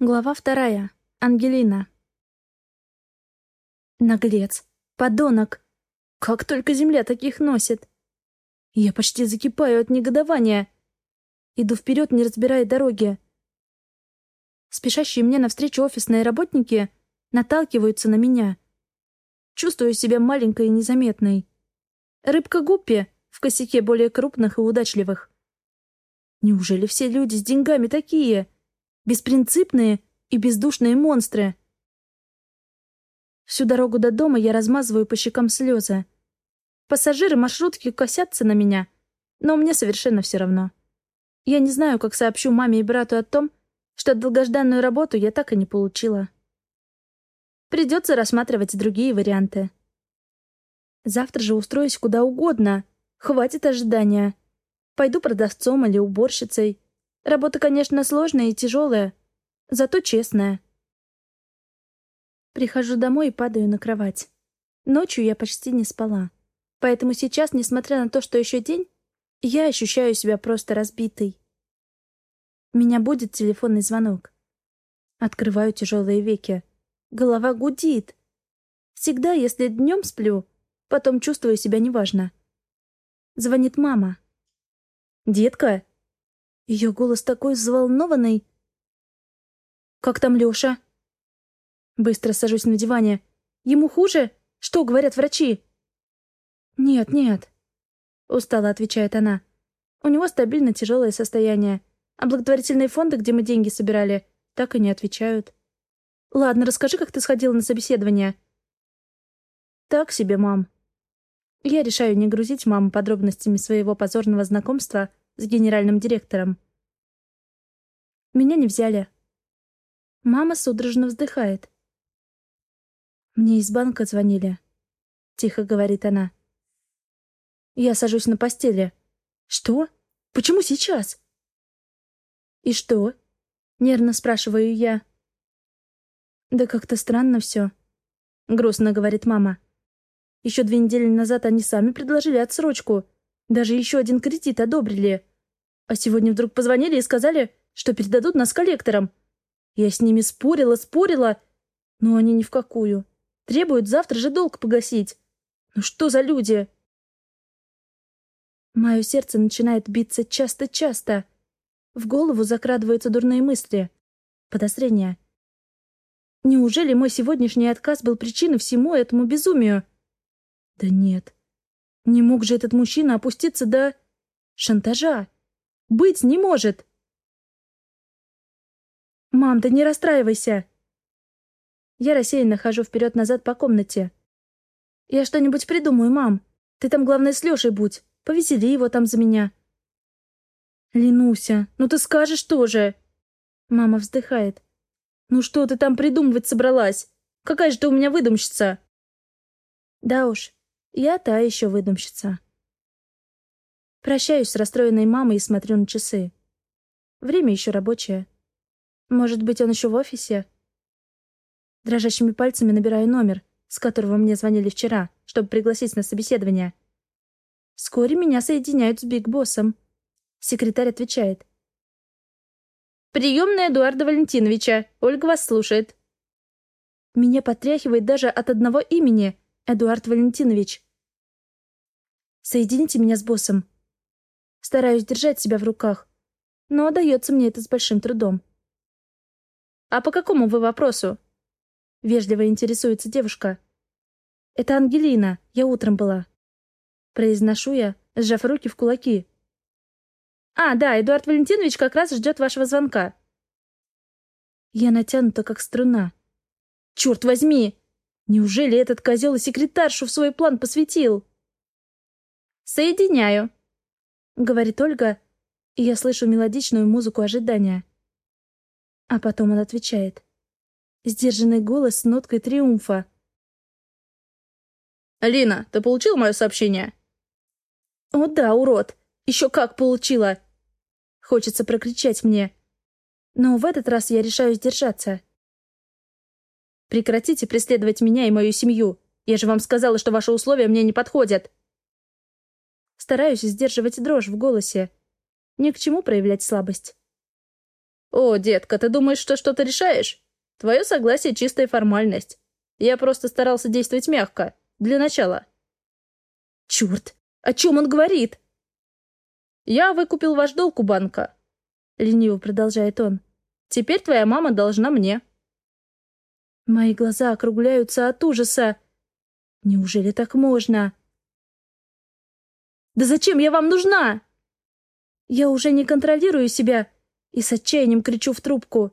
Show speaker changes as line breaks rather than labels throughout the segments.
Глава вторая. Ангелина. Наглец. Подонок. Как только земля таких носит. Я почти закипаю от негодования. Иду вперед, не разбирая дороги. Спешащие мне навстречу офисные работники наталкиваются на меня. Чувствую себя маленькой и незаметной. Рыбка Гуппи в косяке более крупных и удачливых. Неужели все люди с деньгами такие? — Беспринципные и бездушные монстры. Всю дорогу до дома я размазываю по щекам слезы. Пассажиры маршрутки косятся на меня, но мне совершенно все равно. Я не знаю, как сообщу маме и брату о том, что долгожданную работу я так и не получила. Придется рассматривать другие варианты. Завтра же устроюсь куда угодно. Хватит ожидания. Пойду продавцом или уборщицей. Работа, конечно, сложная и тяжелая, зато честная. Прихожу домой и падаю на кровать. Ночью я почти не спала. Поэтому сейчас, несмотря на то, что еще день, я ощущаю себя просто разбитой. Меня будет телефонный звонок. Открываю тяжелые веки. Голова гудит. Всегда, если днем сплю, потом чувствую себя неважно. Звонит мама. «Детка, ее голос такой взволнованный. «Как там Леша?» Быстро сажусь на диване. «Ему хуже? Что говорят врачи?» «Нет, нет», — устало отвечает она. «У него стабильно тяжелое состояние, а благотворительные фонды, где мы деньги собирали, так и не отвечают». «Ладно, расскажи, как ты сходила на собеседование». «Так себе, мам». Я решаю не грузить маму подробностями своего позорного знакомства с генеральным директором. Меня не взяли. Мама судорожно вздыхает. «Мне из банка звонили», — тихо говорит она. Я сажусь на постели. «Что? Почему сейчас?» «И что?» — нервно спрашиваю я. «Да как-то странно все», — грустно говорит мама. «Еще две недели назад они сами предложили отсрочку. Даже еще один кредит одобрили. А сегодня вдруг позвонили и сказали, что передадут нас коллекторам. Я с ними спорила, спорила, но они ни в какую. Требуют завтра же долг погасить. Ну что за люди? Мое сердце начинает биться часто-часто. В голову закрадываются дурные мысли. Подозрения. Неужели мой сегодняшний отказ был причиной всему этому безумию? Да нет. Не мог же этот мужчина опуститься до... шантажа. Быть не может!» «Мам, да не расстраивайся!» Я рассеянно хожу вперед-назад по комнате. «Я что-нибудь придумаю, мам. Ты там, главное, с Лешей будь. Повесели его там за меня». «Ленуся, ну ты скажешь тоже!» Мама вздыхает. «Ну что ты там придумывать собралась? Какая же ты у меня выдумщица?» «Да уж, я та еще выдумщица». Прощаюсь с расстроенной мамой и смотрю на часы. Время еще рабочее. Может быть, он еще в офисе? Дрожащими пальцами набираю номер, с которого мне звонили вчера, чтобы пригласить на собеседование. Вскоре меня соединяют с Биг Боссом. Секретарь отвечает. «Приемная Эдуарда Валентиновича. Ольга вас слушает». Меня потряхивает даже от одного имени — Эдуард Валентинович. «Соедините меня с боссом», Стараюсь держать себя в руках, но дается мне это с большим трудом. «А по какому вы вопросу?» Вежливо интересуется девушка. «Это Ангелина, я утром была». Произношу я, сжав руки в кулаки. «А, да, Эдуард Валентинович как раз ждет вашего звонка». Я натянута, как струна. «Черт возьми! Неужели этот козел и секретаршу в свой план посвятил?» «Соединяю», говорит Ольга, и я слышу мелодичную музыку ожидания. А потом он отвечает. Сдержанный голос с ноткой триумфа.
«Алина, ты получил мое сообщение?»
«О да, урод! Еще как получила!» Хочется прокричать мне. Но в этот раз я решаю сдержаться.
«Прекратите преследовать меня и мою семью. Я же вам сказала, что ваши условия мне не подходят!»
Стараюсь сдерживать дрожь в голосе. Ни к чему проявлять слабость.
«О, детка, ты думаешь, что что-то решаешь? Твое согласие — чистая формальность. Я просто старался действовать мягко. Для начала».
«Черт! О чем он говорит?»
«Я выкупил ваш долг у банка», — лениво продолжает он. «Теперь твоя мама должна мне».
Мои глаза округляются от ужаса. Неужели так можно? Да зачем я вам нужна? Я уже не контролирую себя и с отчаянием кричу в трубку.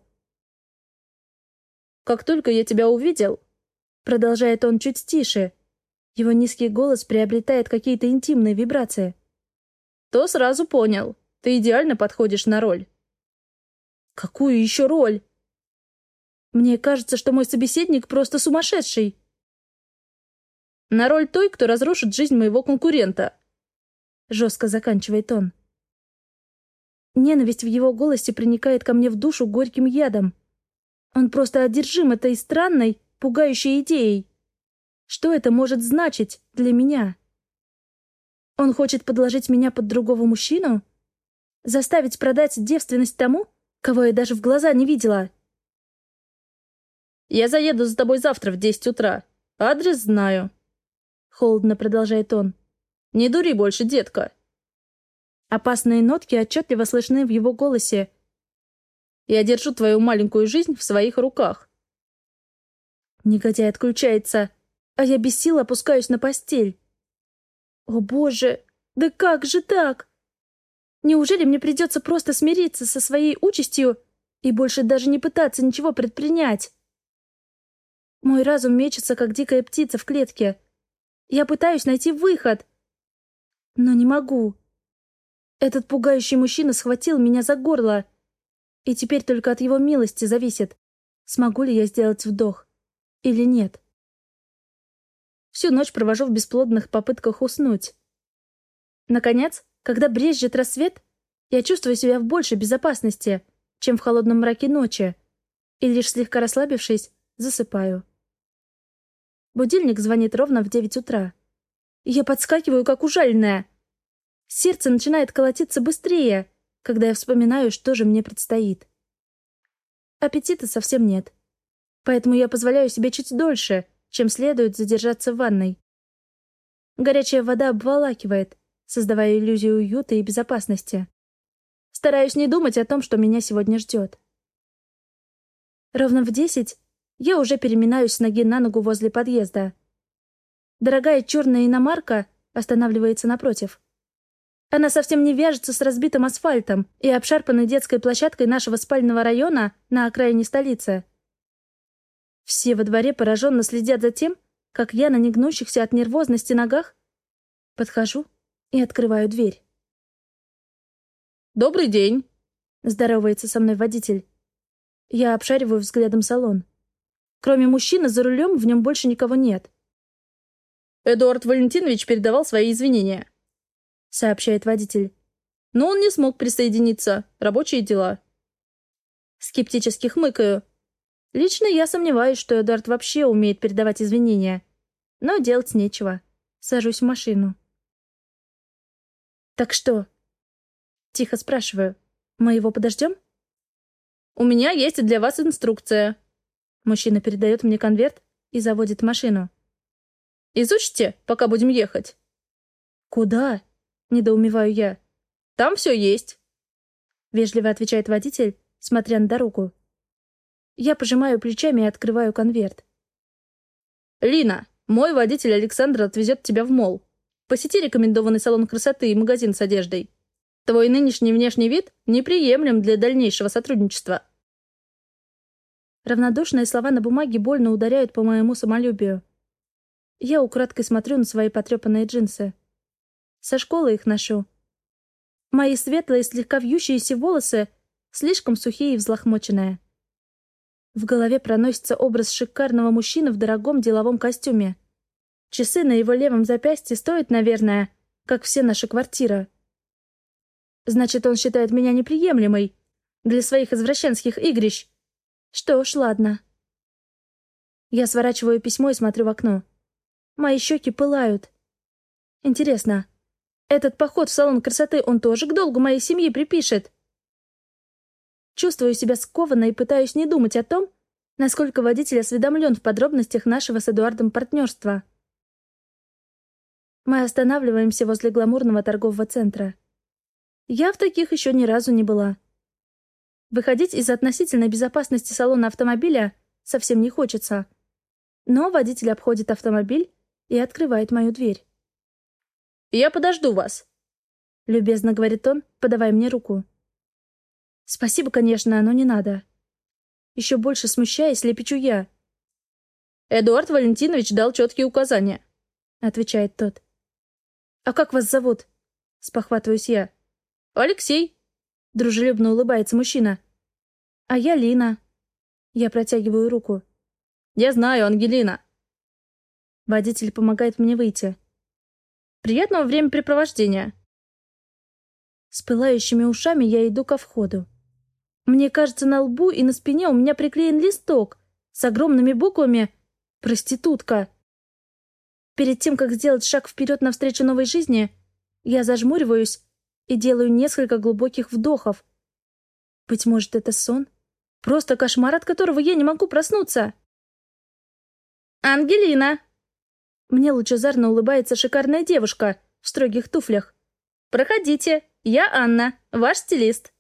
«Как только я тебя увидел», — продолжает он чуть тише, его низкий голос приобретает какие-то интимные вибрации, то сразу понял, ты идеально подходишь на роль.
«Какую еще роль?» Мне кажется, что мой собеседник просто сумасшедший.
На роль той, кто разрушит жизнь моего конкурента.
Жестко заканчивает он. Ненависть в его голосе проникает ко мне в душу горьким ядом. Он просто одержим этой странной, пугающей идеей. Что это может значить для меня? Он хочет подложить меня под другого мужчину? Заставить продать девственность тому, кого я даже в глаза не видела?
Я заеду за тобой завтра в десять утра. Адрес знаю. Холодно продолжает он. Не дури больше, детка.
Опасные нотки отчетливо слышны в его голосе.
Я держу твою маленькую жизнь в своих руках.
Негодяй отключается, а я без сил опускаюсь на постель. О боже, да как же так? Неужели мне придется просто смириться со своей участью и больше даже не пытаться ничего предпринять? Мой разум мечется, как дикая птица в клетке. Я пытаюсь найти выход, но не могу. Этот пугающий мужчина схватил меня за горло, и теперь только от его милости зависит, смогу ли я сделать вдох или нет. Всю ночь провожу в бесплодных попытках уснуть. Наконец, когда брезжит рассвет, я чувствую себя в большей безопасности, чем в холодном мраке ночи, и лишь слегка расслабившись, засыпаю. Будильник звонит ровно в девять утра. Я подскакиваю, как ужаленная. Сердце начинает колотиться быстрее, когда я вспоминаю, что же мне предстоит. Аппетита совсем нет. Поэтому я позволяю себе чуть дольше, чем следует задержаться в ванной. Горячая вода обволакивает, создавая иллюзию уюта и безопасности. Стараюсь не думать о том, что меня сегодня ждет. Ровно в десять я уже переминаюсь с ноги на ногу возле подъезда. Дорогая черная иномарка останавливается напротив. Она совсем не вяжется с разбитым асфальтом и обшарпанной детской площадкой нашего спального района на окраине столицы. Все во дворе пораженно следят за тем, как я на негнущихся от нервозности ногах подхожу и открываю дверь.
«Добрый день!»
— здоровается со мной водитель. Я обшариваю взглядом салон. Кроме мужчины за рулем в нем больше никого нет.
«Эдуард Валентинович передавал свои извинения», — сообщает водитель. «Но он не смог присоединиться. Рабочие дела».
Скептически хмыкаю. Лично я сомневаюсь, что Эдуард вообще умеет передавать извинения. Но делать нечего. Сажусь в машину. «Так что?» Тихо спрашиваю. «Мы его подождем?»
«У меня есть для вас инструкция»,
Мужчина передает мне конверт и заводит машину.
«Изучите, пока будем ехать».
«Куда?» — недоумеваю я.
«Там все есть», —
вежливо отвечает водитель, смотря на дорогу. Я пожимаю плечами и открываю конверт.
«Лина, мой водитель Александр отвезет тебя в мол. Посети рекомендованный салон красоты и магазин с одеждой. Твой нынешний внешний вид неприемлем для дальнейшего сотрудничества».
Равнодушные слова на бумаге больно ударяют по моему самолюбию. Я украдкой смотрю на свои потрепанные джинсы. Со школы их ношу. Мои светлые, слегка вьющиеся волосы слишком сухие и взлохмоченные. В голове проносится образ шикарного мужчины в дорогом деловом костюме. Часы на его левом запястье стоят, наверное, как все наши квартиры. Значит, он считает меня неприемлемой для своих извращенских игрищ. Что ж, ладно. Я сворачиваю письмо и смотрю в окно. Мои щеки пылают. Интересно, этот поход в салон красоты он тоже к долгу моей семьи припишет? Чувствую себя скованно и пытаюсь не думать о том, насколько водитель осведомлен в подробностях нашего с Эдуардом партнерства. Мы останавливаемся возле гламурного торгового центра. Я в таких еще ни разу не была. Выходить из относительной безопасности салона автомобиля совсем не хочется. Но водитель обходит автомобиль и открывает мою дверь.
«Я подожду вас», —
любезно говорит он, подавая мне руку. «Спасибо, конечно, но не надо». Еще больше смущаясь, лепечу я.
«Эдуард Валентинович дал четкие указания», —
отвечает тот. «А как вас зовут?» — спохватываюсь я.
«Алексей», —
дружелюбно улыбается мужчина. «А я Лина». Я протягиваю руку.
«Я знаю, Ангелина».
Водитель помогает мне выйти.
«Приятного времяпрепровождения».
С пылающими ушами я иду ко входу. Мне кажется, на лбу и на спине у меня приклеен листок с огромными буквами «Проститутка». Перед тем, как сделать шаг вперед навстречу новой жизни, я зажмуриваюсь и делаю несколько глубоких вдохов. Быть может, это сон? Просто кошмар, от которого я не могу проснуться.
«Ангелина!»
Мне лучезарно улыбается шикарная девушка в строгих туфлях.
«Проходите, я Анна, ваш стилист».